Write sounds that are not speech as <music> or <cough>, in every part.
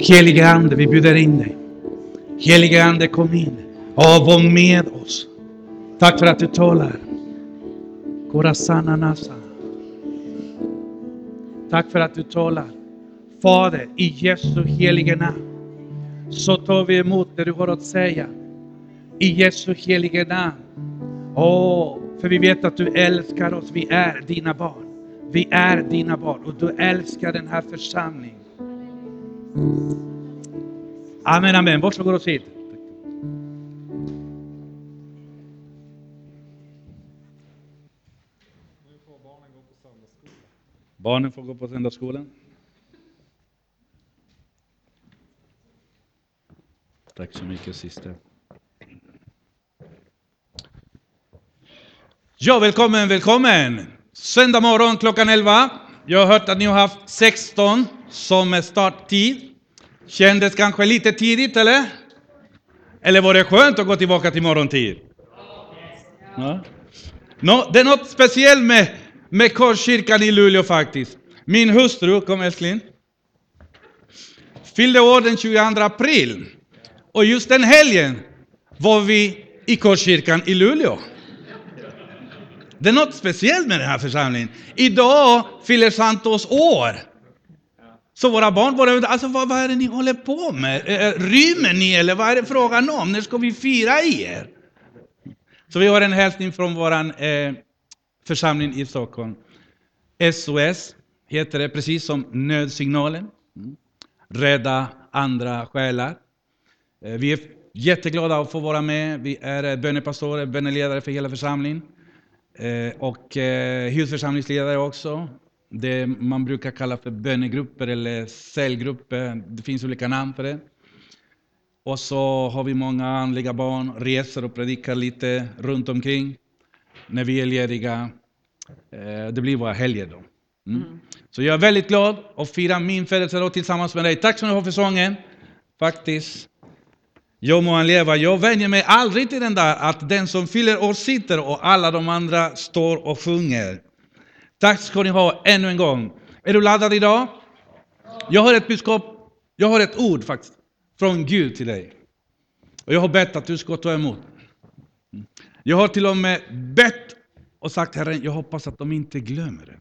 Helige Ande, vi bjuder in dig. Helige Ande, kom in och var med oss. Tack för att du talar. Korasana nasa. Tack för att du talar. Fader, i Jesu heliga namn så tar vi emot det du har att säga. I Jesu heliga namn. Åh, för vi vet att du älskar oss. Vi är dina barn. Vi är dina barn och du älskar den här församlingen. Amen, amen. Varsågod och sitt. Barnen får gå på söndagsskolan. Tack så mycket syster. Ja, välkommen, välkommen! Söndag morgon klockan 11. Jag har hört att ni har haft 16 som starttid. Kändes kanske lite tidigt, eller? Eller var det skönt att gå tillbaka till morgontid? Ja. No, det är något speciellt med, med Korskyrkan i Luleå faktiskt. Min hustru, kom älskling, fyllde år den 22 april. Och just den helgen var vi i Korskyrkan i Luleå. Det är något speciellt med den här församlingen. Idag fyller Santos år. Så våra barn bara alltså vad, vad är det ni håller på med? Rymmer ni eller vad är det frågan om? När ska vi fira er? Så vi har en hälsning från vår eh, församling i Stockholm. SOS heter det, precis som nödsignalen. Mm. Rädda andra själar. Eh, vi är jätteglada att få vara med. Vi är eh, bönepastorer, böneledare för hela församlingen. Eh, och eh, husförsamlingsledare också. Det man brukar kalla för bönegrupper eller cellgrupper. Det finns olika namn för det. Och så har vi många andliga barn, reser och predikar lite runt omkring när vi är lediga. Det blir våra helger då. Mm. Mm. Så jag är väldigt glad att fira min födelsedag tillsammans med dig. Tack så mycket för sången. Faktiskt. Jo må han leva. Jag vänjer mig aldrig till den där att den som fyller år sitter och alla de andra står och sjunger. Tack ska ni ha ännu en gång. Är du laddad idag? Jag har ett budskap, jag har ett ord faktiskt, från Gud till dig. Och jag har bett att du ska ta emot. Jag har till och med bett och sagt Herren, jag hoppas att de inte glömmer det.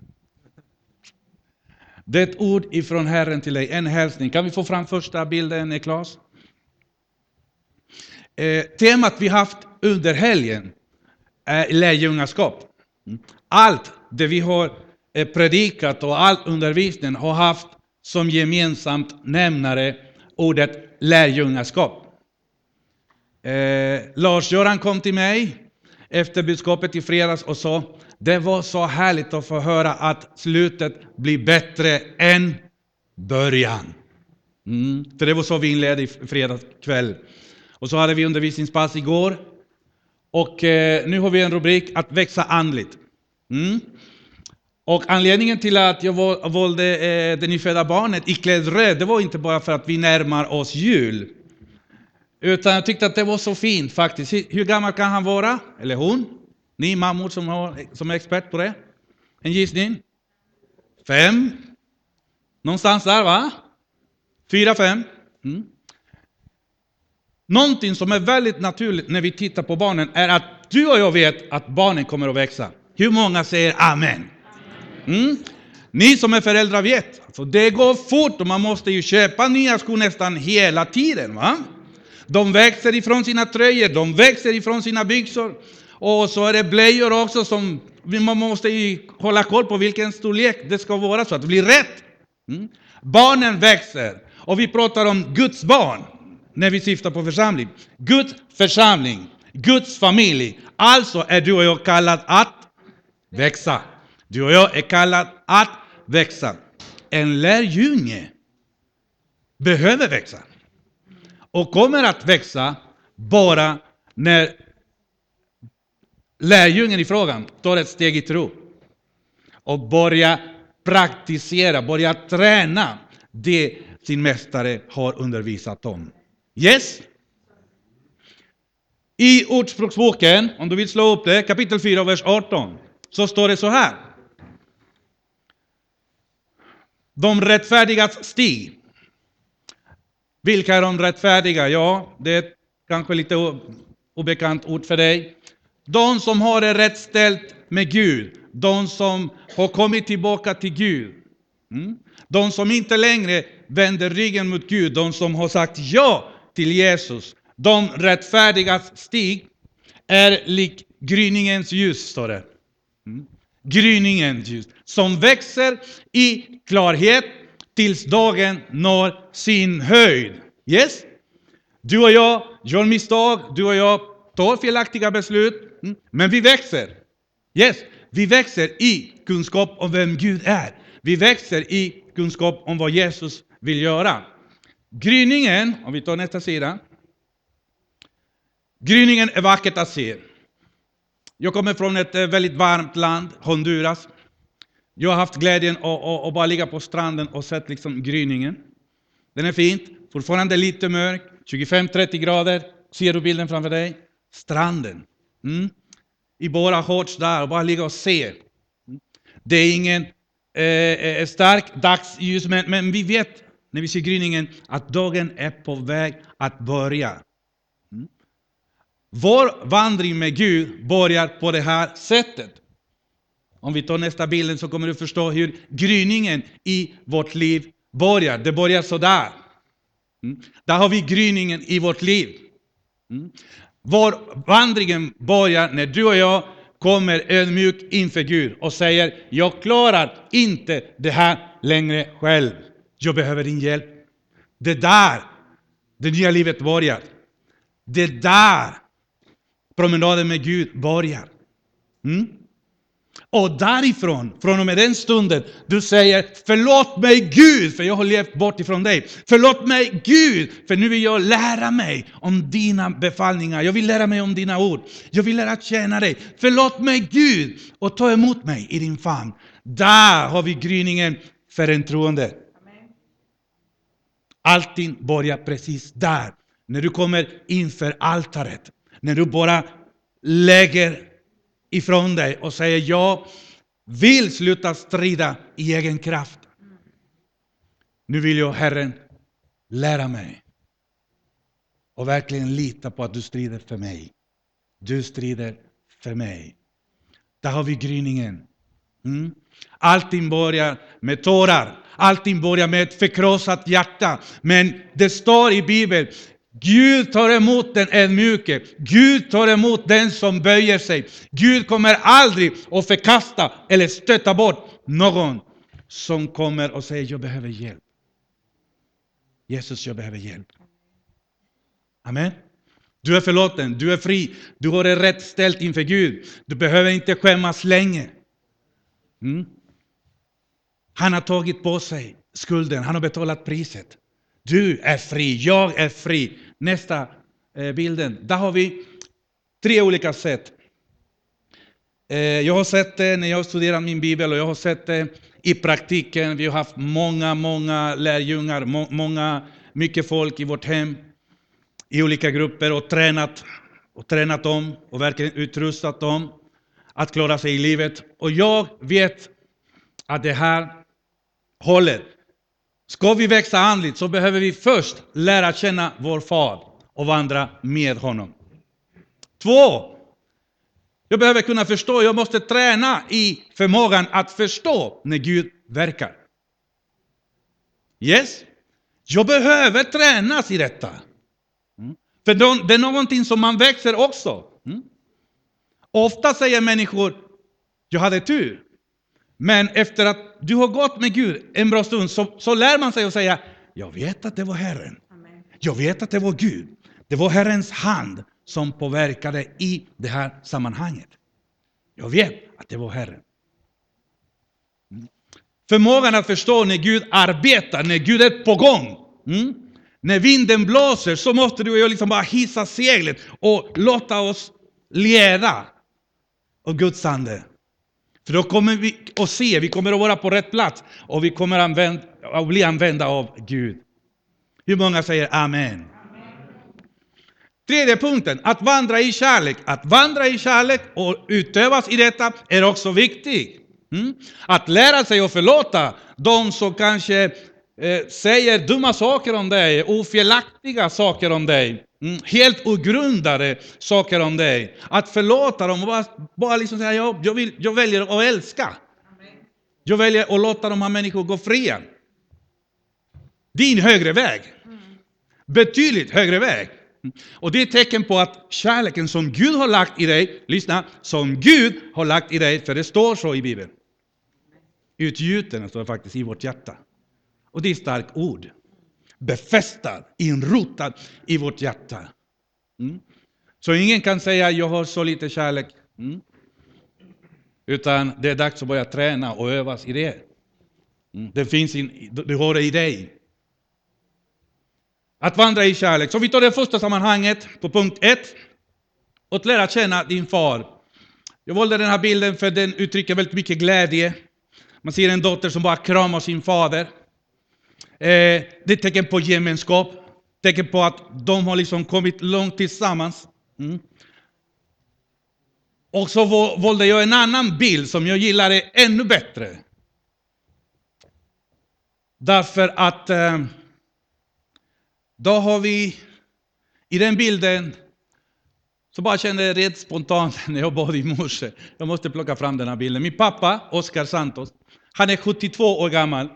Det är ett ord ifrån Herren till dig, en hälsning. Kan vi få fram första bilden, Klas? Eh, temat vi haft under helgen är lärjungaskap. Mm. Allt det vi har eh, predikat och all undervisning har haft som gemensamt nämnare ordet lärjungaskap. Eh, Lars-Göran kom till mig efter budskapet i fredags och sa det var så härligt att få höra att slutet blir bättre än början. Mm, för det var så vi inledde i fredags kväll. Och så hade vi undervisningspass igår. Och eh, nu har vi en rubrik, att växa andligt. Mm. Och anledningen till att jag valde eh, det nyfödda barnet iklädd röd, det var inte bara för att vi närmar oss jul. Utan jag tyckte att det var så fint faktiskt. Hur gammal kan han vara? Eller hon? Ni mammor som, har, som är expert på det? En gissning? Fem? Någonstans där va? Fyra, fem? Mm. Någonting som är väldigt naturligt när vi tittar på barnen är att du och jag vet att barnen kommer att växa. Hur många säger amen? Mm. Ni som är föräldrar vet, alltså det går fort och man måste ju köpa nya skor nästan hela tiden. Va? De växer ifrån sina tröjor, de växer ifrån sina byxor. Och så är det blöjor också som man måste ju hålla koll på vilken storlek det ska vara så att det blir rätt. Mm. Barnen växer och vi pratar om Guds barn när vi syftar på församling. Guds församling, Guds familj. Alltså är du och jag kallad att växa. Du och jag är kallad att växa. En lärjunge behöver växa. Och kommer att växa bara när lärjungen i frågan tar ett steg i tro. Och börjar praktisera, börjar träna det sin mästare har undervisat om. Yes? I Ordspråksboken, om du vill slå upp det, kapitel 4, vers 18, så står det så här. De rättfärdigas stig Vilka är de rättfärdiga? Ja, det är kanske lite obekant ord för dig. De som har det rätt ställt med Gud, de som har kommit tillbaka till Gud. Mm? De som inte längre vänder ryggen mot Gud, de som har sagt ja till Jesus. De rättfärdigas stig är lik gryningens ljus, står det. Mm? Gryningens ljus, som växer i klarhet tills dagen når sin höjd. Yes? Du och jag gör misstag, du och jag tar felaktiga beslut, mm, men vi växer. Yes, vi växer i kunskap om vem Gud är. Vi växer i kunskap om vad Jesus vill göra. Gryningen, om vi tar nästa sida. Gryningen är vackert att se. Jag kommer från ett eh, väldigt varmt land, Honduras. Jag har haft glädjen att, att, att bara ligga på stranden och sett liksom gryningen. Den är fint, fortfarande lite mörk, 25-30 grader. Ser du bilden framför dig? Stranden. Mm. I bara shorts där och bara ligga och se. Mm. Det är ingen eh, eh, eh, stark dagsljus, men, men vi vet när vi ser gryningen att dagen är på väg att börja. Vår vandring med Gud börjar på det här sättet. Om vi tar nästa bild så kommer du förstå hur gryningen i vårt liv börjar. Det börjar sådär. Mm. Där har vi gryningen i vårt liv. Mm. Vår vandringen börjar när du och jag kommer ödmjuk inför Gud och säger, jag klarar inte det här längre själv. Jag behöver din hjälp. Det där det nya livet börjar. Det där promenaden med Gud börjar. Mm? Och därifrån, från och med den stunden, du säger förlåt mig Gud för jag har levt bort ifrån dig. Förlåt mig Gud för nu vill jag lära mig om dina befallningar. Jag vill lära mig om dina ord. Jag vill lära känna dig. Förlåt mig Gud och ta emot mig i din famn. Där har vi gryningen för en troende. Allting börjar precis där. När du kommer inför altaret. När du bara lägger ifrån dig och säger jag vill sluta strida i egen kraft. Nu vill jag Herren lära mig och verkligen lita på att du strider för mig. Du strider för mig. Där har vi gryningen. Mm. Allting börjar med tårar. Allting börjar med ett förkrossat hjärta. Men det står i Bibeln, Gud tar emot den ödmjuke. Gud tar emot den som böjer sig. Gud kommer aldrig att förkasta eller stöta bort någon som kommer och säger jag behöver hjälp. Jesus, jag behöver hjälp. Amen. Du är förlåten, du är fri, du har det rätt ställt inför Gud. Du behöver inte skämmas länge. Mm. Han har tagit på sig skulden, han har betalat priset. Du är fri, jag är fri. Nästa eh, bilden. Där har vi tre olika sätt. Eh, jag har sett det när jag studerat min bibel och jag har sett det i praktiken. Vi har haft många, många lärjungar, många, mycket folk i vårt hem i olika grupper och tränat, och tränat dem och verkligen utrustat dem att klara sig i livet. Och jag vet att det här håller. Ska vi växa andligt så behöver vi först lära känna vår far och vandra med honom. Två, jag behöver kunna förstå, jag måste träna i förmågan att förstå när Gud verkar. Yes? Jag behöver tränas i detta. Mm. För det är någonting som man växer också. Mm. Ofta säger människor, jag hade tur. Men efter att du har gått med Gud en bra stund så, så lär man sig att säga, jag vet att det var Herren. Jag vet att det var Gud. Det var Herrens hand som påverkade i det här sammanhanget. Jag vet att det var Herren. Mm. Förmågan att förstå när Gud arbetar, när Gud är på gång. Mm. När vinden blåser så måste du och jag liksom bara hissa seglet och låta oss leda av Guds ande. För då kommer vi att se, vi kommer att vara på rätt plats och vi kommer använd, att bli använda av Gud. Hur många säger amen? amen? Tredje punkten, att vandra i kärlek. Att vandra i kärlek och utövas i detta är också viktigt. Mm? Att lära sig att förlåta de som kanske eh, säger dumma saker om dig, ofelaktiga saker om dig, mm, helt ogrundade saker om dig. Att förlåta dem och bara, bara liksom säga, jag, jag, vill, jag väljer att älska. Jag väljer att låta de här människorna gå fria. Din högre väg. Betydligt högre väg. Och det är ett tecken på att kärleken som Gud har lagt i dig, lyssna, som Gud har lagt i dig, för det står så i Bibeln. Utgjuten står det faktiskt i vårt hjärta. Och det är ett starkt ord. Befästad, inrotad i vårt hjärta. Mm. Så ingen kan säga jag har så lite kärlek. Mm. Utan det är dags att börja träna och övas i det. Mm. Det finns in, du har det i dig. Att vandra i kärlek. Så vi tar det första sammanhanget på punkt 1. Att lära känna din far. Jag valde den här bilden för den uttrycker väldigt mycket glädje. Man ser en dotter som bara kramar sin fader. Eh, det är tecken på gemenskap. Tecken på att de har liksom kommit långt tillsammans. Mm. Och så valde jag en annan bild som jag gillade ännu bättre. Därför att eh, då har vi, i den bilden, så bara kände jag rätt spontant <laughs> när jag bad i morse, jag måste plocka fram den här bilden. Min pappa, Oscar Santos, han är 72 år gammal.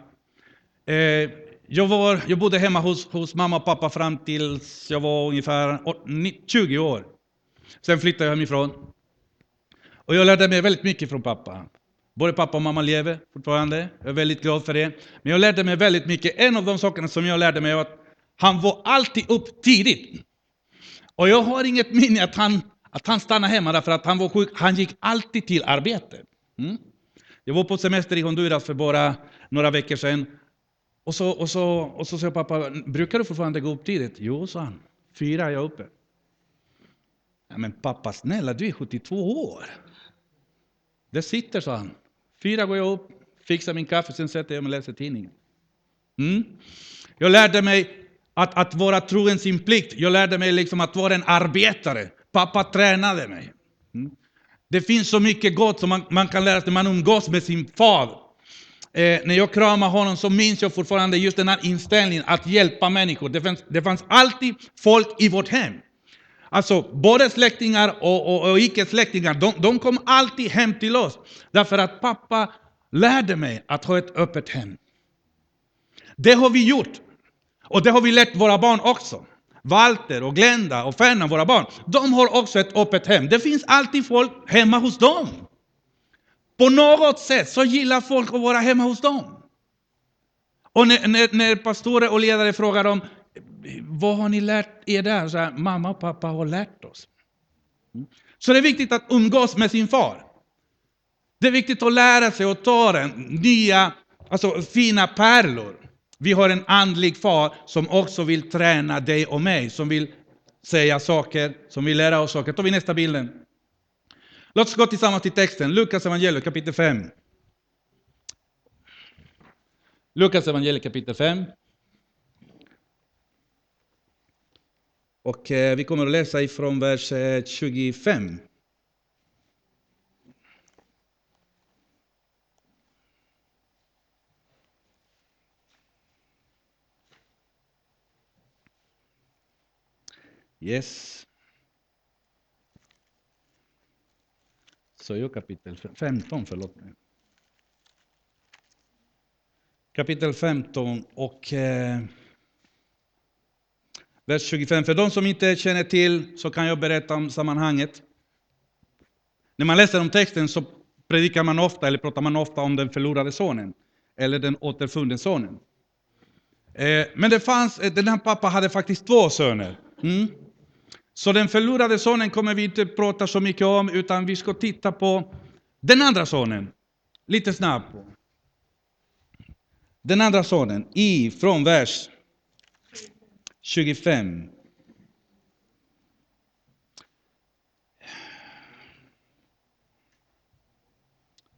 Eh, jag, var, jag bodde hemma hos, hos mamma och pappa fram tills jag var ungefär 20 år. Sen flyttade jag hemifrån. Och jag lärde mig väldigt mycket från pappa. Både pappa och mamma lever fortfarande. Jag är väldigt glad för det. Men jag lärde mig väldigt mycket. En av de sakerna som jag lärde mig var att han var alltid upp tidigt. Och jag har inget minne att han, att han stannade hemma därför att han var sjuk. Han gick alltid till arbete. Mm. Jag var på semester i Honduras för bara några veckor sedan. Och så, och så, och så sa pappa, brukar du fortfarande gå upp tidigt? Jo, sa han. Fyra är jag uppe. Ja, men pappa snälla, du är 72 år. Det sitter, sa han. Fyra går jag upp, fixar min kaffe, sen sätter jag mig och läser tidningen. Mm. Jag lärde mig att, att vara trogen sin plikt. Jag lärde mig liksom att vara en arbetare. Pappa tränade mig. Mm. Det finns så mycket gott som man, man kan lära sig när man umgås med sin far. Eh, när jag kramade honom så minns jag fortfarande just den här inställningen att hjälpa människor. Det fanns, det fanns alltid folk i vårt hem. Alltså både släktingar och, och, och icke-släktingar, de, de kom alltid hem till oss. Därför att pappa lärde mig att ha ett öppet hem. Det har vi gjort. Och det har vi lärt våra barn också. Walter och Glenda och Ferdinand, våra barn, de har också ett öppet hem. Det finns alltid folk hemma hos dem. På något sätt så gillar folk att vara hemma hos dem. Och när, när, när pastorer och ledare frågar dem, vad har ni lärt er där? Så här, Mamma och pappa har lärt oss. Mm. Så det är viktigt att umgås med sin far. Det är viktigt att lära sig och ta den, nya, alltså fina pärlor. Vi har en andlig far som också vill träna dig och mig, som vill säga saker, som vill lära oss saker. Tar vi nästa bilden. Låt oss gå tillsammans till texten, Lukas evangelium kapitel 5. Lukas evangelium kapitel 5. Och eh, vi kommer att läsa ifrån vers eh, 25. Yes. Så jag kapitel 15, förlåt mig. Kapitel 15 och eh, vers 25. För de som inte känner till så kan jag berätta om sammanhanget. När man läser om texten så predikar man ofta, eller pratar man ofta om den förlorade sonen, eller den återfunne sonen. Eh, men det fanns, eh, den här pappan hade faktiskt två söner. Mm. Så den förlorade sonen kommer vi inte prata så mycket om, utan vi ska titta på den andra sonen. Lite snabbt. Den andra sonen, i från vers 25.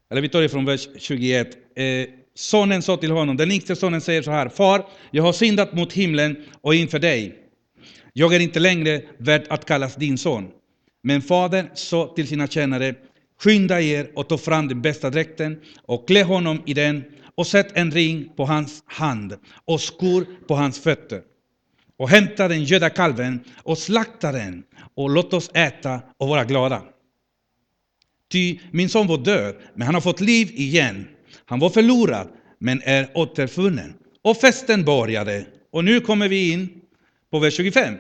Eller vi tar det från vers 21. Eh, sonen sa till honom, den yngste sonen säger så här, Far, jag har syndat mot himlen och inför dig. Jag är inte längre värd att kallas din son. Men fadern sa till sina tjänare, skynda er och ta fram den bästa dräkten och klä honom i den och sätt en ring på hans hand och skor på hans fötter. Och hämta den göda kalven och slakta den och låt oss äta och vara glada. Ty min son var död, men han har fått liv igen. Han var förlorad, men är återfunnen. Och festen började. Och nu kommer vi in på vers 25.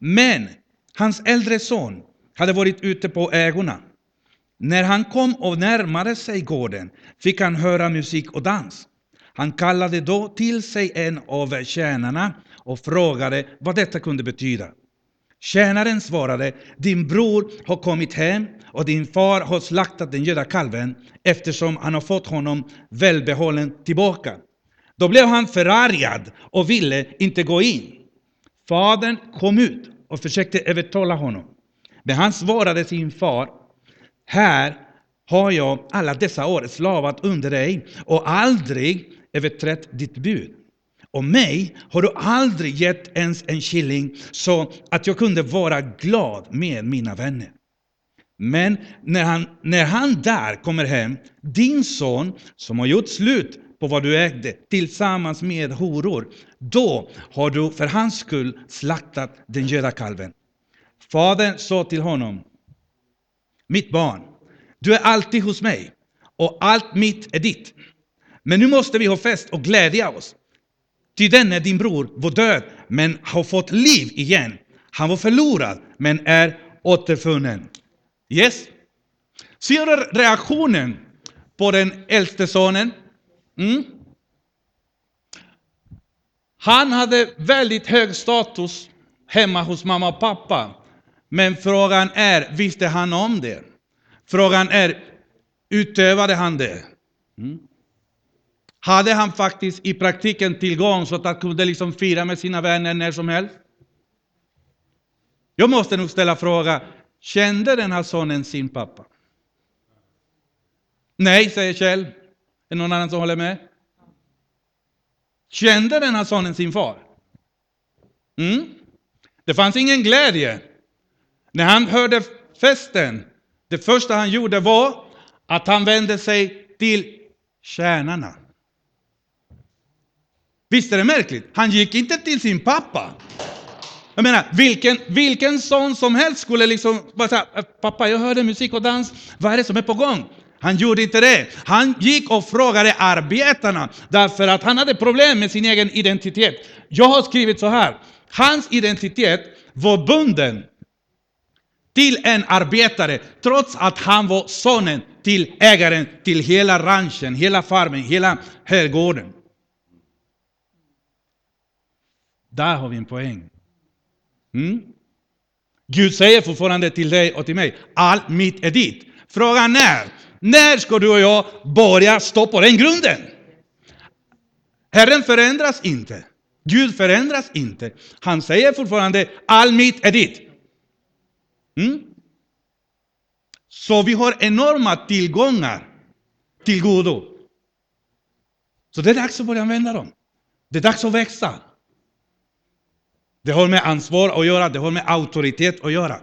Men hans äldre son hade varit ute på ägorna. När han kom och närmade sig gården fick han höra musik och dans. Han kallade då till sig en av tjänarna och frågade vad detta kunde betyda. Tjänaren svarade, din bror har kommit hem och din far har slaktat den göda kalven eftersom han har fått honom välbehållen tillbaka. Då blev han förargad och ville inte gå in. Fadern kom ut och försökte övertala honom. Men han svarade sin far, här har jag alla dessa år slavat under dig och aldrig överträtt ditt bud. Och mig har du aldrig gett ens en killing så att jag kunde vara glad med mina vänner. Men när han, när han där kommer hem, din son som har gjort slut på vad du ägde tillsammans med horor, då har du för hans skull slaktat den göda kalven. Fadern sa till honom, mitt barn, du är alltid hos mig och allt mitt är ditt. Men nu måste vi ha fest och glädja oss. Ty denne din bror var död, men har fått liv igen. Han var förlorad, men är återfunnen. Yes? Ser du reaktionen på den äldste sonen? Mm? Han hade väldigt hög status hemma hos mamma och pappa. Men frågan är, visste han om det? Frågan är, utövade han det? Mm. Hade han faktiskt i praktiken tillgång så att han kunde liksom fira med sina vänner när som helst? Jag måste nog ställa frågan, kände den här sonen sin pappa? Nej, säger Kjell. Är det någon annan som håller med? Kände den här sonen sin far? Mm. Det fanns ingen glädje. När han hörde festen, det första han gjorde var att han vände sig till tjänarna. Visst är det märkligt? Han gick inte till sin pappa. Jag menar, vilken, vilken son som helst skulle liksom bara säga, pappa jag hörde musik och dans, vad är det som är på gång? Han gjorde inte det. Han gick och frågade arbetarna därför att han hade problem med sin egen identitet. Jag har skrivit så här, hans identitet var bunden till en arbetare trots att han var sonen till ägaren till hela ranchen, hela farmen, hela herrgården. Där har vi en poäng. Mm? Gud säger fortfarande till dig och till mig, allt mitt är ditt. Frågan är, när ska du och jag börja stå på den grunden? Herren förändras inte. Gud förändras inte. Han säger fortfarande, allt mitt är ditt. Mm? Så vi har enorma tillgångar till godo. Så det är dags att börja använda dem. Det är dags att växa. Det har med ansvar att göra, det har med auktoritet att göra.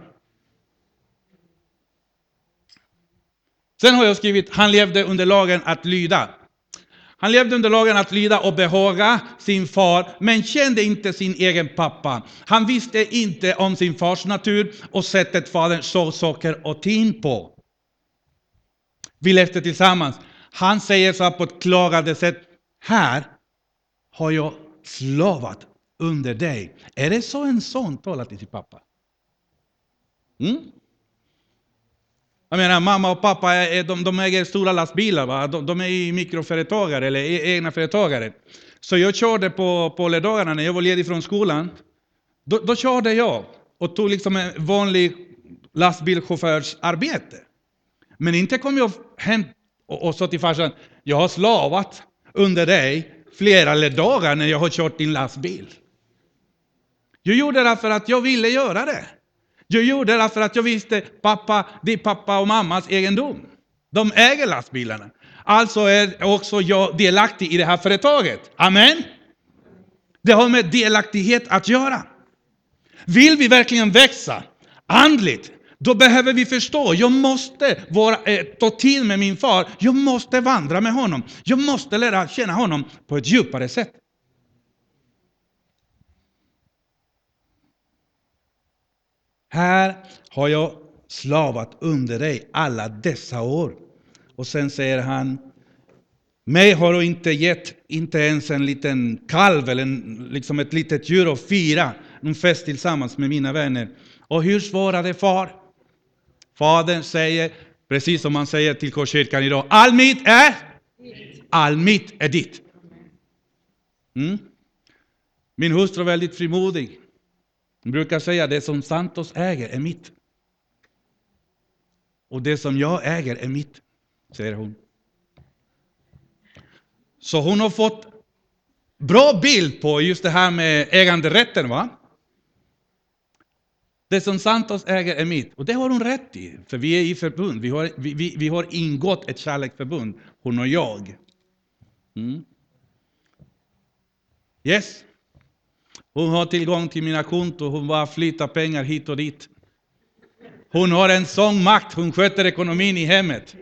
Sen har jag skrivit, han levde under lagen att lyda. Han levde under lagen att lyda och behaga sin far, men kände inte sin egen pappa. Han visste inte om sin fars natur och sättet fadern såg saker och ting på. Vi levde tillsammans. Han säger så här på ett klagande sätt, här har jag slavat under dig. Är det så en son talar till sin pappa? Mm? Jag menar, mamma och pappa de, de äger stora lastbilar, va? De, de är mikroföretagare eller e, egna företagare. Så jag körde på, på lördagarna när jag var ledig från skolan. Då, då körde jag och tog liksom en vanlig lastbilschaufförsarbete. Men inte kom jag hem och, och sa till farsan, jag har slavat under dig flera dagar när jag har kört din lastbil. Jag gjorde det för att jag ville göra det. Jag gjorde det för att jag visste pappa, det är pappa och mammas egendom. De äger lastbilarna. Alltså är också jag delaktig i det här företaget. Amen. Det har med delaktighet att göra. Vill vi verkligen växa andligt, Då behöver vi förstå, jag måste vara, eh, ta till med min far, jag måste vandra med honom, jag måste lära känna honom på ett djupare sätt. Här har jag slavat under dig alla dessa år. Och sen säger han, mig har du inte gett, inte ens en liten kalv eller en, liksom ett litet djur att fira en fest tillsammans med mina vänner. Och hur svarade far? Fadern säger, precis som man säger till Korskyrkan idag, all mitt är all mitt är ditt. Mm. Min hustru är väldigt frimodig. Hon brukar säga det som Santos äger är mitt. Och det som jag äger är mitt, säger hon. Så hon har fått bra bild på just det här med äganderätten. va? Det som Santos äger är mitt. Och det har hon rätt i, för vi är i förbund. Vi har, vi, vi, vi har ingått ett kärleksförbund, hon och jag. Mm. Yes. Hon har tillgång till mina konton, hon bara flyttar pengar hit och dit. Hon har en sån makt, hon sköter ekonomin i hemmet.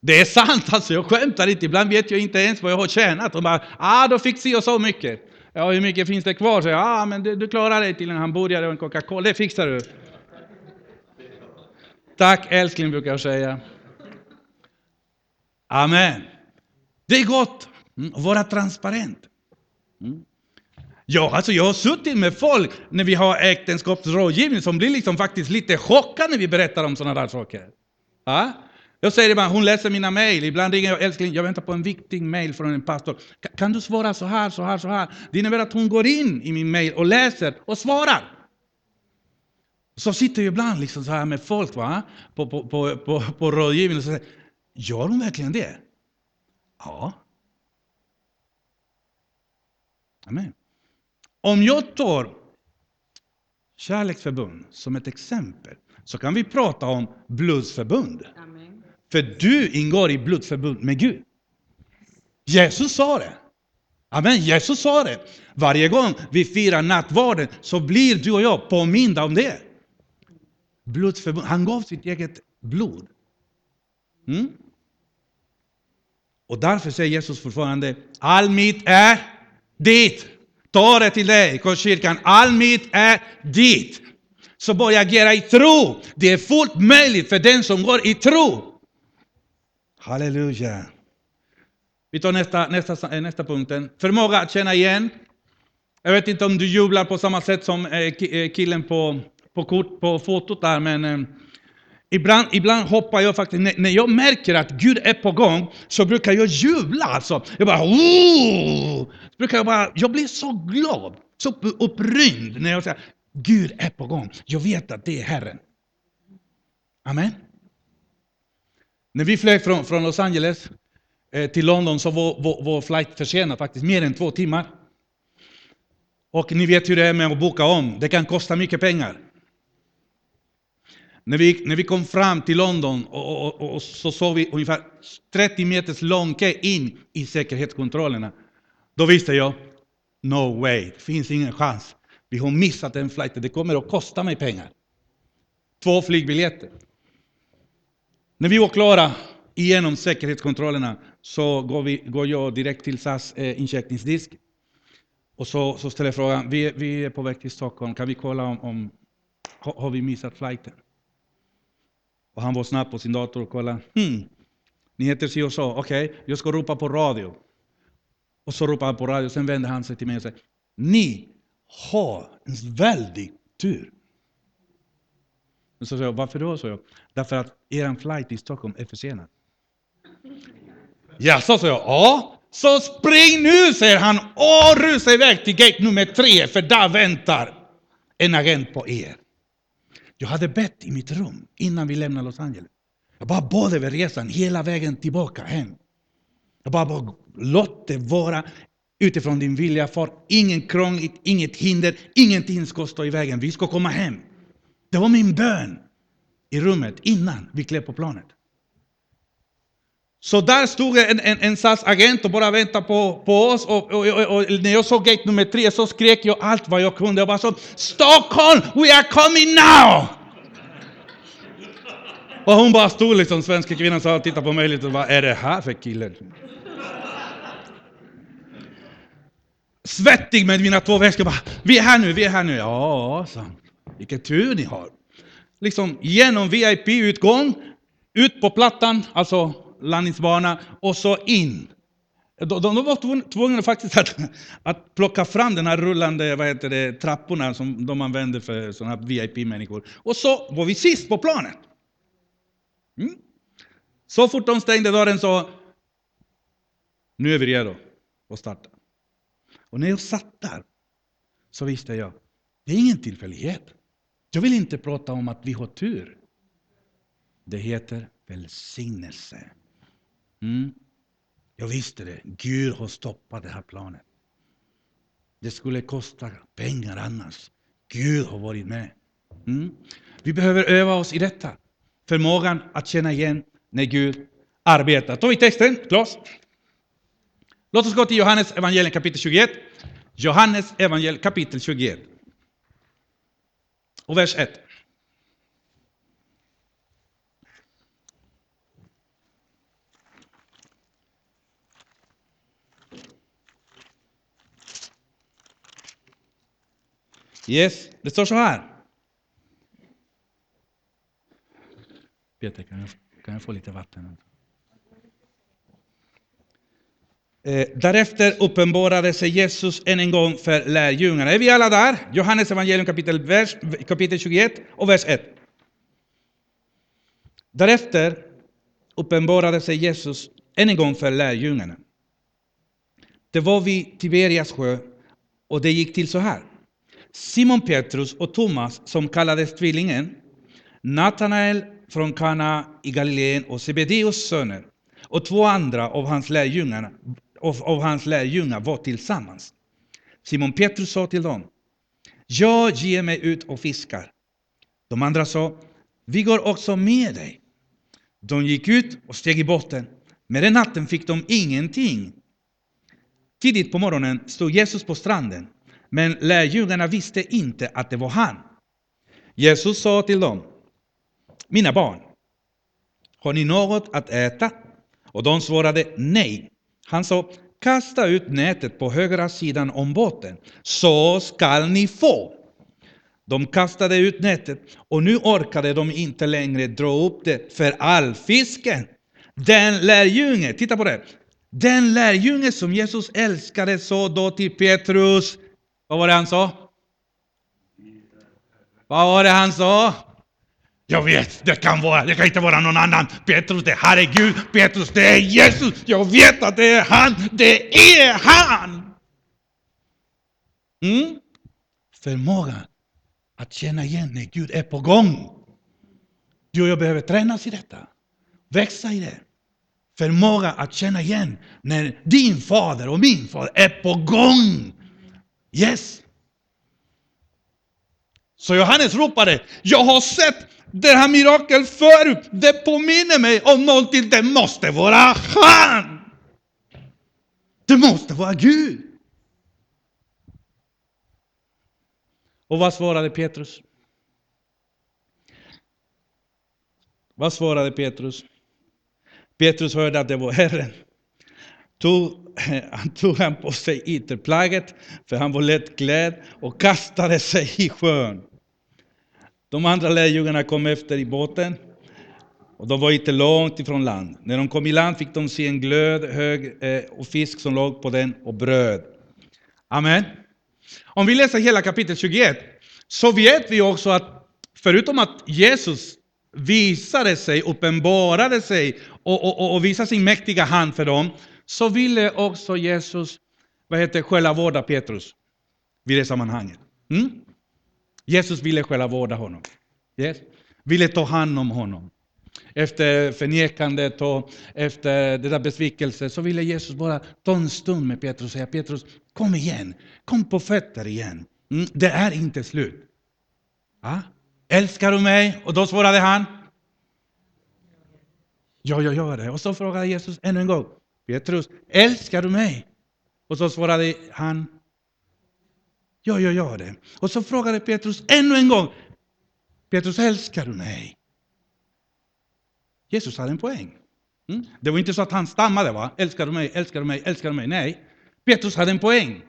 Det är sant alltså, jag skämtar inte. Ibland vet jag inte ens vad jag har tjänat. Och bara, ah, då fick si och så mycket. Ja, hur mycket finns det kvar? Så jag, ah, men du, du klarar dig till en hamburgare och en Coca-Cola, det fixar du. Tack älskling, brukar jag säga. Amen. Det är gott mm, att vara transparent. Mm. Ja, alltså jag har suttit med folk när vi har äktenskapsrådgivning som blir liksom faktiskt lite chockade när vi berättar om sådana där saker. Ja? Jag säger ibland, hon läser mina mejl, ibland ringer jag, älskling, jag väntar på en viktig mejl från en pastor. Kan, kan du svara så här, så här, så här? Det innebär att hon går in i min mejl och läser och svarar. Så sitter jag ibland liksom så här med folk va? På, på, på, på, på rådgivning och säger, gör hon verkligen det? Ja. Amen. Om jag tar kärleksförbund som ett exempel så kan vi prata om blodsförbund. Amen. För du ingår i blodsförbund med Gud. Jesus sa det. Amen, Jesus sa det. Varje gång vi firar nattvarden så blir du och jag påminda om det. Blodsförbund. Han gav sitt eget blod. Mm? Och därför säger Jesus fortfarande, all mitt är ditt. Ta det till dig, Korskyrkan. All mitt är ditt. Så börja agera i tro. Det är fullt möjligt för den som går i tro. Halleluja. Vi tar nästa, nästa, eh, nästa punkten. Förmåga att känna igen. Jag vet inte om du jublar på samma sätt som eh, eh, killen på, på, kort, på fotot där, men Ibland, ibland hoppar jag faktiskt, när jag märker att Gud är på gång, så brukar jag jubla alltså. Jag bara, Ooh! brukar jag bara, jag blir så glad, så upprymd när jag säger, Gud är på gång. Jag vet att det är Herren. Amen. När vi flög från, från Los Angeles eh, till London så var vår, vår flight försenad faktiskt, mer än två timmar. Och ni vet hur det är med att boka om, det kan kosta mycket pengar. När vi, när vi kom fram till London och, och, och, och så såg vi ungefär 30 meters lång kö in i säkerhetskontrollerna. Då visste jag, no way, det finns ingen chans. Vi har missat en flight, det kommer att kosta mig pengar. Två flygbiljetter. När vi var klara igenom säkerhetskontrollerna så går, vi, går jag direkt till SAS eh, incheckningsdisk. Och så, så ställer jag frågan, vi, vi är på väg till Stockholm, kan vi kolla om, om har, har vi missat flighten? Och han var snabb på sin dator och kollade. Hmm, ni heter si och så. Okej, okay, jag ska ropa på radio. Och så ropar han på radio. Sen vänder han sig till mig och säger. Ni har en väldig tur. Och så sa jag, varför då? Så jag. Därför att er flight i Stockholm är försenad. Ja, så sa jag. Ja, så spring nu, säger han och rusa iväg till gate nummer tre, för där väntar en agent på er. Jag hade bett i mitt rum innan vi lämnade Los Angeles. Jag bara bad över resan hela vägen tillbaka hem. Jag bara, bara låt det vara utifrån din vilja far. Ingen krångligt, inget hinder, ingenting ska stå i vägen. Vi ska komma hem. Det var min bön i rummet innan vi klev på planet. Så där stod en, en, en SAS-agent och bara väntade på, på oss. Och, och, och, och, när jag såg gate nummer tre så skrek jag allt vad jag kunde. Jag bara så Stockholm, we are coming now! Och hon bara stod liksom, svenska kvinnan och tittade på mig lite och vad är det här för kille? Svettig med mina två väskor bara, vi är här nu, vi är här nu. Ja, så. Vilken tur ni har. Liksom genom VIP-utgång, ut på plattan, alltså landningsbana, och så in. De, de var tvungna faktiskt att, att plocka fram den här rullande vad heter det, trapporna som de använder för sådana här VIP-människor. Och så var vi sist på planet. Mm. Så fort de stängde dörren så, nu är vi redo att starta. Och när jag satt där så visste jag, det är ingen tillfällighet. Jag vill inte prata om att vi har tur. Det heter välsignelse. Mm. Jag visste det. Gud har stoppat det här planet. Det skulle kosta pengar annars. Gud har varit med. Mm. Vi behöver öva oss i detta. Förmågan att känna igen när Gud arbetar. Tar vi texten, Klas? Låt oss gå till Johannes evangelium kapitel 21. Johannes evangelium kapitel 21. Och vers 1. Yes, det står så här. Peter, kan jag, kan jag få lite vatten? Eh, därefter uppenbarade sig Jesus än en gång för lärjungarna. Är vi alla där? Johannes evangelium kapitel, vers, kapitel 21 och vers 1. Därefter uppenbarade sig Jesus än en gång för lärjungarna. Det var vid Tiberias sjö och det gick till så här. Simon Petrus och Thomas, som kallades Tvillingen, Natanael från Kana i Galileen och Sebedeus söner och två andra av hans lärjungar, av, av hans lärjungar var tillsammans. Simon Petrus sa till dem, jag ger mig ut och fiskar. De andra sa, vi går också med dig. De gick ut och steg i botten, men den natten fick de ingenting. Tidigt på morgonen stod Jesus på stranden men lärjungarna visste inte att det var han. Jesus sa till dem, mina barn, har ni något att äta? Och de svarade nej. Han sa, kasta ut nätet på högra sidan om båten, så skall ni få. De kastade ut nätet och nu orkade de inte längre dra upp det för all fisken. Den lärjunge, titta på det, den lärjunge som Jesus älskade sa då till Petrus, vad var det han sa? Vad var det han sa? Jag vet, det kan, vara, det kan inte vara någon annan. Petrus, det här är Gud. Petrus, det är Jesus. Jag vet att det är han. Det är han! Mm? Förmågan att känna igen när Gud är på gång. Du och jag behöver tränas i detta. Växa i det. Förmåga att känna igen när din fader och min fader är på gång. Yes! Så Johannes ropade, jag har sett det här mirakel förut. Det påminner mig om någonting. Det måste vara han! Det måste vara Gud. Och vad svarade Petrus? Vad svarade Petrus? Petrus hörde att det var Herren tog, han tog han på sig ytterplagget, för han var lättklädd, och kastade sig i sjön. De andra lärjungarna kom efter i båten, och de var inte långt ifrån land. När de kom i land fick de se en glöd hög eh, och fisk som låg på den och bröd. Amen. Om vi läser hela kapitel 21 så vet vi också att förutom att Jesus visade sig, uppenbarade sig och, och, och visade sin mäktiga hand för dem, så ville också Jesus vad heter, själva vårda Petrus vid det sammanhanget. Mm? Jesus ville själva vårda honom. Yes? Ville ta hand om honom. Efter förnekandet och efter den där besvikelsen så ville Jesus bara ta en stund med Petrus och säga Petrus, kom igen, kom på fötter igen. Mm? Det är inte slut. Ja? Älskar du mig? Och då svarade han, ja, jag gör det. Och så frågade Jesus ännu en gång, Petrus, älskar du mig? Och så svarade han, ja, jag gör det. Och så frågade Petrus ännu en gång, Petrus, älskar du mig? Jesus hade en poäng. Mm? Det var inte så att han stammade, va? älskar du mig, älskar du mig, älskar du mig? Nej, Petrus hade en poäng.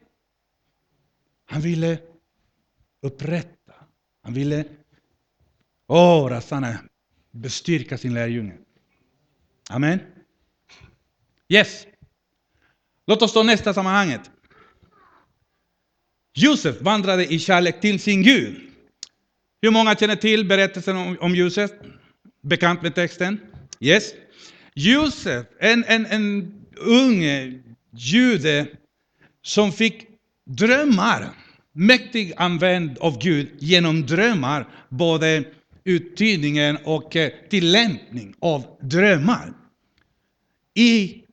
Han ville upprätta, han ville, åh, oh, bestyrka sin lärjunge. Amen. Yes. Låt oss ta nästa sammanhanget. Josef vandrade i kärlek till sin Gud. Hur många känner till berättelsen om, om Josef? Bekant med texten? Yes. Josef, en, en, en ung jude som fick drömmar, mäktigt använd av Gud genom drömmar, både uttydningen och eh, tillämpning av drömmar. I,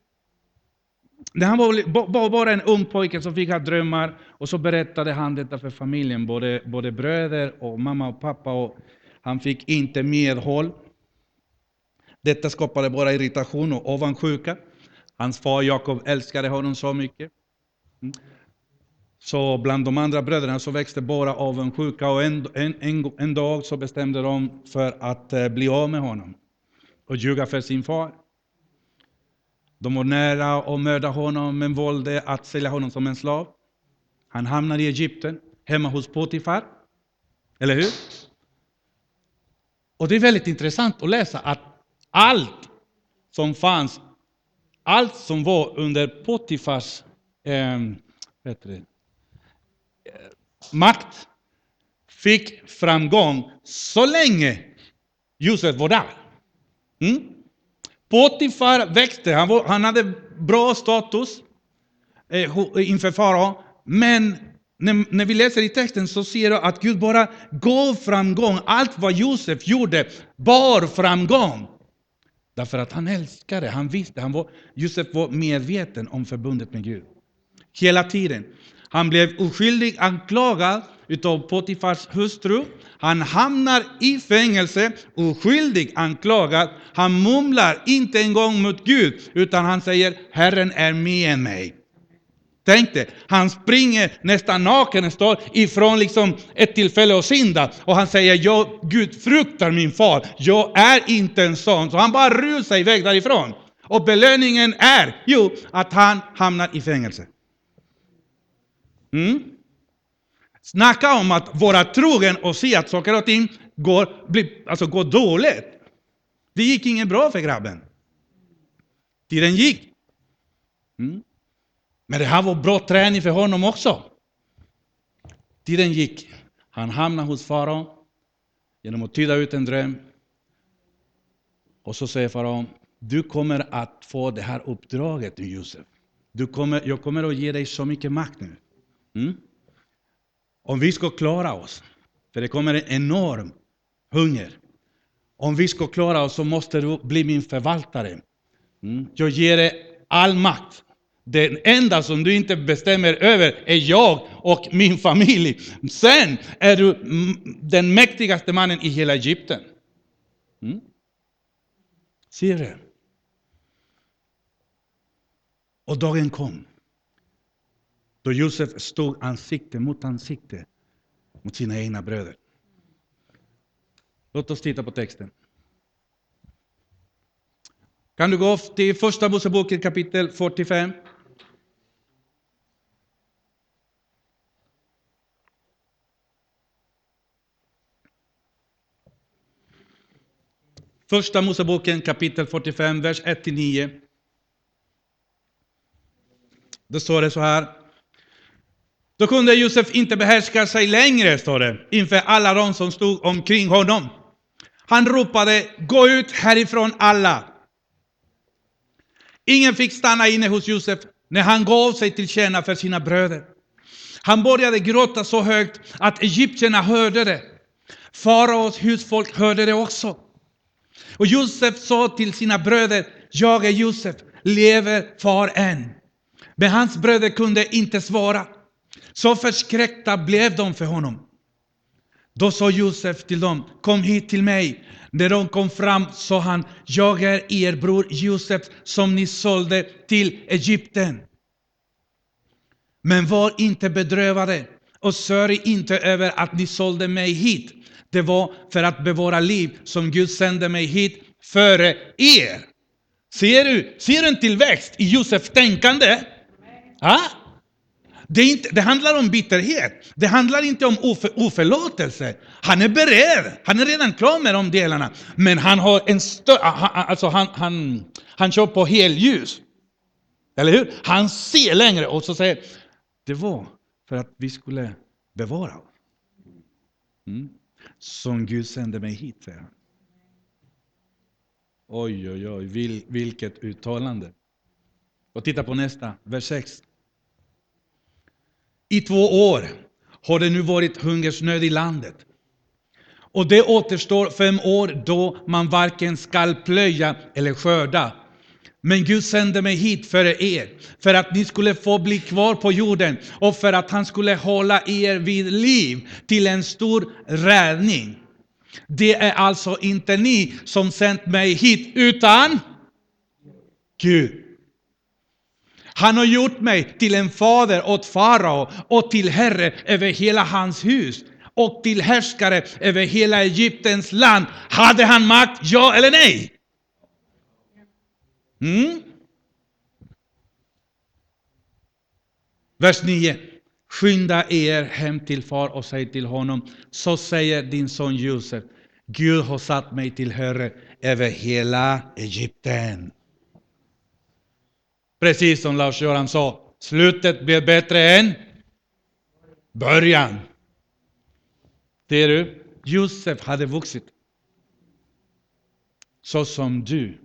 han var bara en ung pojke så fick han drömmar och så berättade han detta för familjen, både, både bröder och mamma och pappa. Och han fick inte medhåll. Detta skapade bara irritation och avundsjuka. Hans far Jakob älskade honom så mycket. Mm. Så bland de andra bröderna så växte bara avundsjuka och en, en, en, en dag så bestämde de för att eh, bli av med honom och ljuga för sin far. De var nära att mörda honom men valde att sälja honom som en slav. Han hamnade i Egypten, hemma hos Potifar. Eller hur? Och det är väldigt intressant att läsa att allt som fanns, allt som var under Potifars ehm, eh, makt fick framgång så länge Josef var där. Mm? Potifar växte, han, var, han hade bra status eh, eh, inför farao. Men när, när, vi läser i texten så ser du att Gud bara gav framgång. Allt vad Josef gjorde bar framgång. Därför att han älskade, han visste, han var, Josef var medveten om förbundet med Gud. Hela tiden. Han blev oskyldig anklagad utav Potifars hustru. Han hamnar i fängelse, oskyldig anklagad. Han mumlar inte en gång mot Gud, utan han säger Herren är med mig. Tänk dig, han springer nästan naken står ifrån liksom ett tillfälle att synda. Och han säger, jag, Gud fruktar min far, jag är inte en sån. Så han bara rusar iväg därifrån. Och belöningen är, jo, att han hamnar i fängelse. Mm? Snacka om att vara trogen och se att saker och ting går, blir, alltså går dåligt. Det gick inget bra för grabben. Tiden gick. Mm. Men det här var bra träning för honom också. Tiden gick. Han hamnade hos farao genom att tyda ut en dröm. Och så säger farao, du kommer att få det här uppdraget nu Josef. Du kommer, jag kommer att ge dig så mycket makt nu. Mm? Om vi ska klara oss, för det kommer en enorm hunger. Om vi ska klara oss så måste du bli min förvaltare. Mm? Jag ger dig all makt. Den enda som du inte bestämmer över är jag och min familj. Sen är du den mäktigaste mannen i hela Egypten. Mm? Ser du? Och dagen kom då Josef stod ansikte mot ansikte mot sina egna bröder. Låt oss titta på texten. Kan du gå till första Moseboken kapitel 45? Första Moseboken kapitel 45, vers 1-9. Då står det så här. Då kunde Josef inte behärska sig längre, står det, inför alla de som stod omkring honom. Han ropade, gå ut härifrån alla. Ingen fick stanna inne hos Josef när han gav sig till tjäna för sina bröder. Han började gråta så högt att egyptierna hörde det. Faraos husfolk hörde det också. Och Josef sa till sina bröder, jag är Josef, lever far än? Men hans bröder kunde inte svara. Så förskräckta blev de för honom. Då sa Josef till dem, kom hit till mig. När de kom fram sa han, jag är er bror Josef som ni sålde till Egypten. Men var inte bedrövade och sörj inte över att ni sålde mig hit. Det var för att bevara liv som Gud sände mig hit före er. Ser du, ser du en tillväxt i Josefs tänkande? Ja? Det, inte, det handlar om bitterhet. Det handlar inte om oför, oförlåtelse. Han är beredd. Han är redan klar med de delarna. Men han har en större, alltså han, han, han kör på helljus. Eller hur? Han ser längre och så säger, det var för att vi skulle bevara. Mm. Som Gud sände mig hit, säger han. Oj, oj, oj, vil, vilket uttalande. Och titta på nästa, vers 6. I två år har det nu varit hungersnöd i landet. Och det återstår fem år då man varken skall plöja eller skörda. Men Gud sände mig hit före er, för att ni skulle få bli kvar på jorden och för att han skulle hålla er vid liv till en stor räddning. Det är alltså inte ni som sänt mig hit, utan Gud. Han har gjort mig till en fader åt farao och till herre över hela hans hus och till härskare över hela Egyptens land. Hade han makt, ja eller nej? Mm. Vers 9. Skynda er hem till far och säg till honom, så säger din son Josef, Gud har satt mig till herre över hela Egypten. Precis som Lars-Göran sa, slutet blir bättre än början. Ser du? Josef hade vuxit. Så som du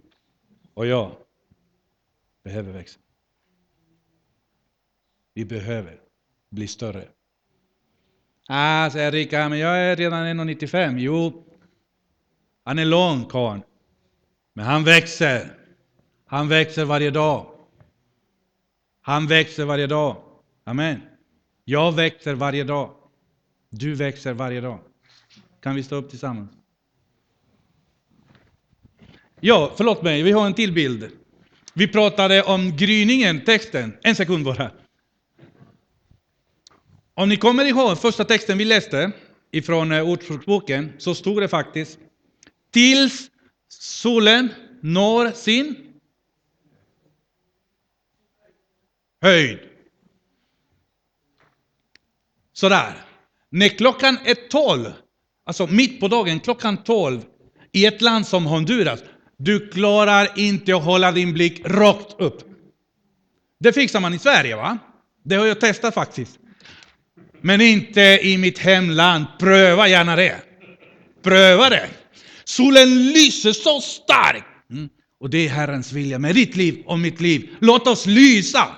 och jag behöver växa. Vi behöver bli större. Ah, säger Rika, men jag är redan 1,95. Jo, han är lång karln. Men han växer. Han växer varje dag. Han växer varje dag. Amen. Jag växer varje dag. Du växer varje dag. Kan vi stå upp tillsammans? Ja, förlåt mig, vi har en till bild. Vi pratade om gryningen, texten. En sekund bara. Om ni kommer ihåg första texten vi läste ifrån eh, Ordspråksboken så stod det faktiskt tills solen når sin höjd. Sådär. När klockan är tolv, alltså mitt på dagen, klockan tolv i ett land som Honduras, du klarar inte att hålla din blick rakt upp. Det fixar man i Sverige, va? Det har jag testat faktiskt. Men inte i mitt hemland. Pröva gärna det. Pröva det. Solen lyser så starkt. Mm. Och det är Herrens vilja med ditt liv och mitt liv. Låt oss lysa.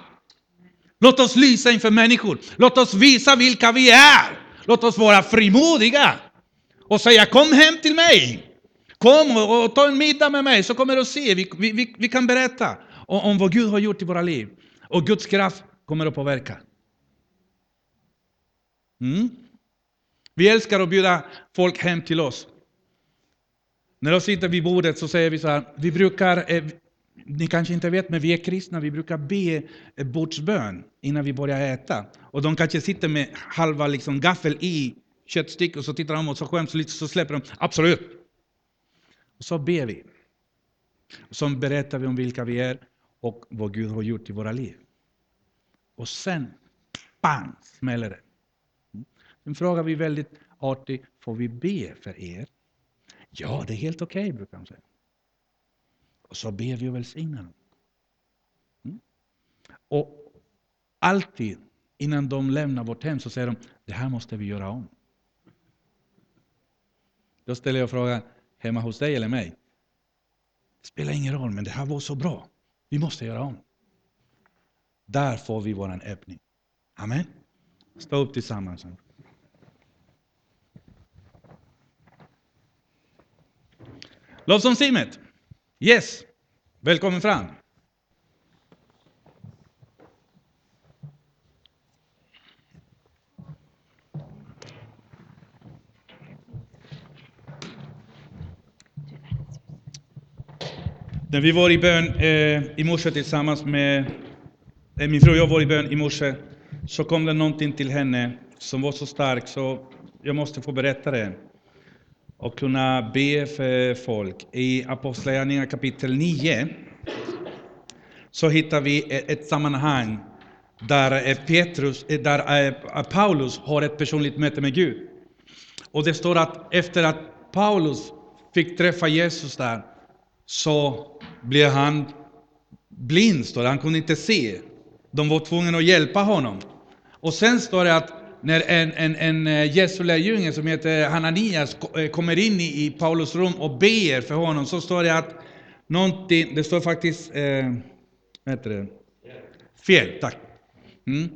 Låt oss lysa inför människor. Låt oss visa vilka vi är. Låt oss vara frimodiga och säga kom hem till mig. Kom och, och ta en middag med mig så kommer du att se. Vi, vi, vi kan berätta om, om vad Gud har gjort i våra liv. Och Guds kraft kommer att påverka. Mm. Vi älskar att bjuda folk hem till oss. När de sitter vid bordet så säger vi så här, vi brukar, eh, ni kanske inte vet, men vi är kristna, vi brukar be eh, bordsbön innan vi börjar äta. Och de kanske sitter med halva liksom, gaffel i köttstycket och så tittar de och så skäms lite så släpper de. Absolut! Och så ber vi. Och så berättar vi om vilka vi är och vad Gud har gjort i våra liv. Och sen, bang, smäller det. Mm. Sen frågar vi väldigt artigt, får vi be för er? Ja, det är helt okej, okay, brukar de säga. Och så ber vi och välsignar dem. Mm. Och alltid innan de lämnar vårt hem så säger de, det här måste vi göra om. Då ställer jag frågan, hemma hos dig eller mig? Det spelar ingen roll, men det här var så bra. Vi måste göra om. Där får vi vår öppning. Amen. Stå upp tillsammans. Lovsångsteamet. Yes, välkommen fram. När vi var i bön eh, i morse tillsammans med eh, min fru och jag var i bön i morse, så kom det någonting till henne som var så starkt så jag måste få berätta det och kunna be för folk. I Apostlagärningarna kapitel 9 så hittar vi e- ett, sammanhang där, Petrus, eh, där eh, Paulus har ett personligt möte med Gud. Och det står att efter att Paulus fick träffa Jesus där så blev han blind, står det. han kunde inte se. De var tvungna att hjälpa honom. Och sen står det att när en, en, en eh, Jesu lärjunge som heter Hananias eh, kommer in i, i Paulus rum och ber för honom, så står det att någonting, det står faktiskt, eh, vad heter det? Fjäll, tack. Mm.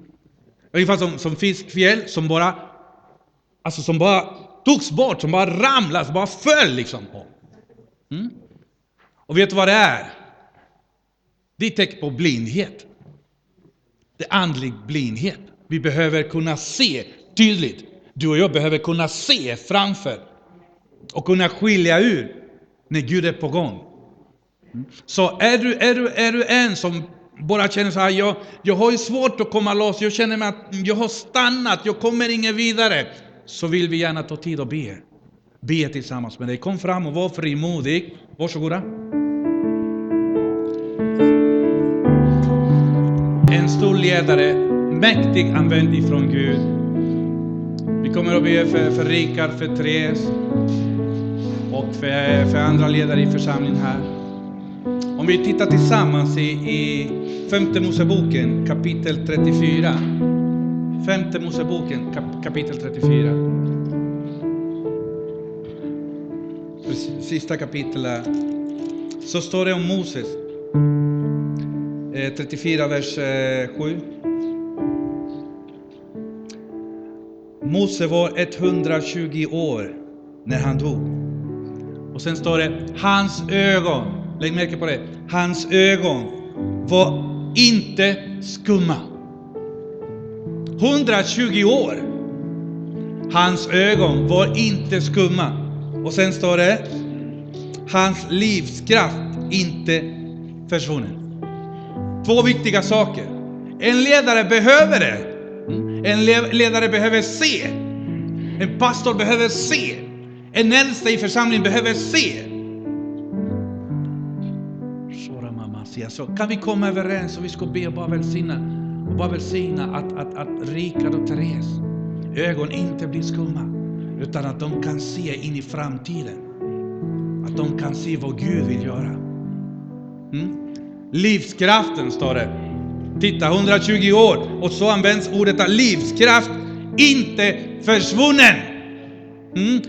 Ungefär som, som fiskfjäll som bara, alltså som bara togs bort, som bara ramlade, som bara föll liksom. Mm. Och vet du vad det är? Det är tecken på blindhet. Det är andlig blindhet. Vi behöver kunna se tydligt. Du och jag behöver kunna se framför och kunna skilja ut när Gud är på gång. Så är du, är du, är du en som bara känner så här, jag, jag har ju svårt att komma loss, jag känner mig att jag har stannat, jag kommer ingen vidare. Så vill vi gärna ta tid och be. Be tillsammans med dig. Kom fram och var frimodig. Varsågoda. En stor ledare mäktig använd ifrån Gud. Vi kommer att be för, för Rikard, för Therese och för, för andra ledare i församlingen här. Om vi tittar tillsammans i, i femte Moseboken kapitel 34. Femte Moseboken kap, kapitel 34. Sista kapitlet så står det om Moses. Eh, 34 vers eh, 7. Mose var 120 år när han dog. Och sen står det, hans ögon, lägg märke på det, hans ögon var inte skumma. 120 år. Hans ögon var inte skumma. Och sen står det, hans livskraft inte försvunnen. Två viktiga saker. En ledare behöver det. En ledare behöver se. En pastor behöver se. En äldste i församlingen behöver se. Så kan vi komma överens och vi ska be och bara välsigna, och bara välsigna att, att, att Rikard och Therese ögon inte blir skumma, utan att de kan se in i framtiden. Att de kan se vad Gud vill göra. Mm? Livskraften, står det. Titta, 120 år. Och så används ordet livskraft, inte försvunnen. Mm.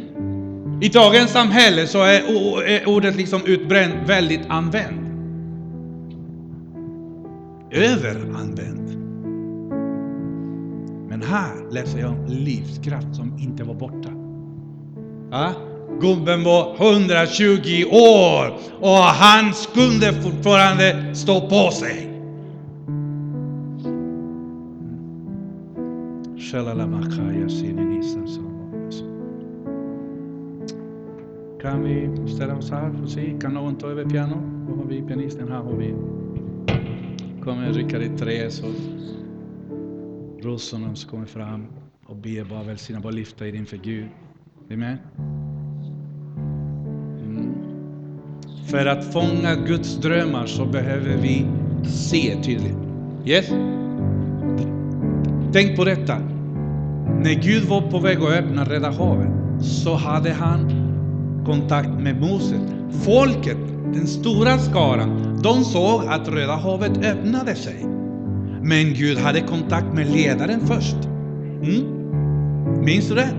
I dagens samhälle så är ordet liksom utbränt väldigt använt. Överanvänt. Men här läser jag om livskraft som inte var borta. Ja? Gubben var 120 år och han kunde fortfarande stå på sig. Kan vi ställa oss här och se? Kan någon ta över piano? Vad har vi? Pianisten här har vi. Kommer rycka i Therese och Rosorna som kommer fram och ber bara välsigna, bara lyfta er inför Gud. Är med? Mm. För att fånga Guds drömmar så behöver vi se tydligt. Yes? Tänk på detta. När Gud var på väg att öppna Röda havet så hade han kontakt med Moses. Folket, den stora skaran, de såg att Röda havet öppnade sig. Men Gud hade kontakt med ledaren först. Mm? Minns du det?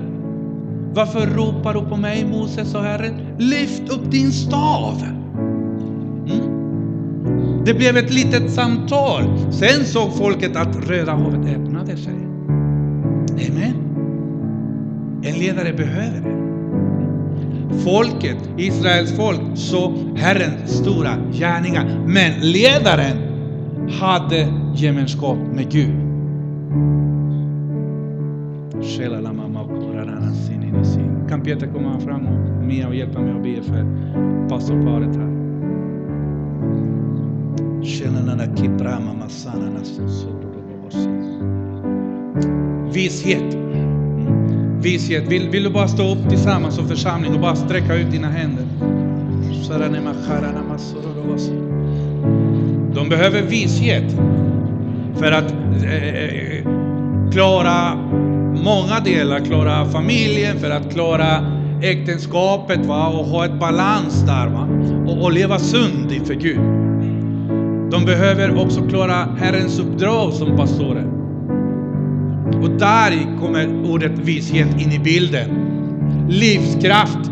Varför ropar du på mig Moses och Herren? Lyft upp din stav! Mm? Det blev ett litet samtal. Sen såg folket att Röda havet öppnade sig. Amen. En ledare behöver det. Folket, Israels folk, såg Herrens stora gärningar. Men ledaren hade gemenskap med Gud. Kan Peter komma fram och Mia och hjälpa mig att be för pastorparet här? Vishet! vishet. Vill, vill du bara stå upp tillsammans som församling och bara sträcka ut dina händer? De behöver vishet för att eh, eh, eh, klara många delar, klara familjen, för att klara äktenskapet va? och ha ett balans där va? Och, och leva sunt inför Gud. De behöver också klara Herrens uppdrag som pastorer. Och där kommer ordet vishet in i bilden. Livskraft.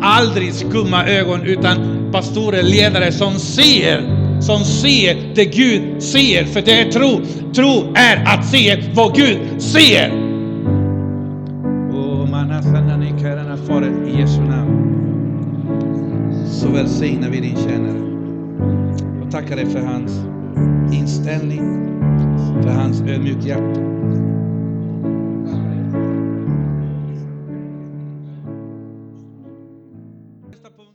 Aldrig skumma ögon utan pastorer, ledare som ser, som ser det Gud ser. För det är tro. Tro är att se vad Gud ser. Och manassanani kärana Fader i Jesu namn. Så välsignar vi din tjänare. Och tackar dig för hans inställning, för hans ödmjuka hjärta.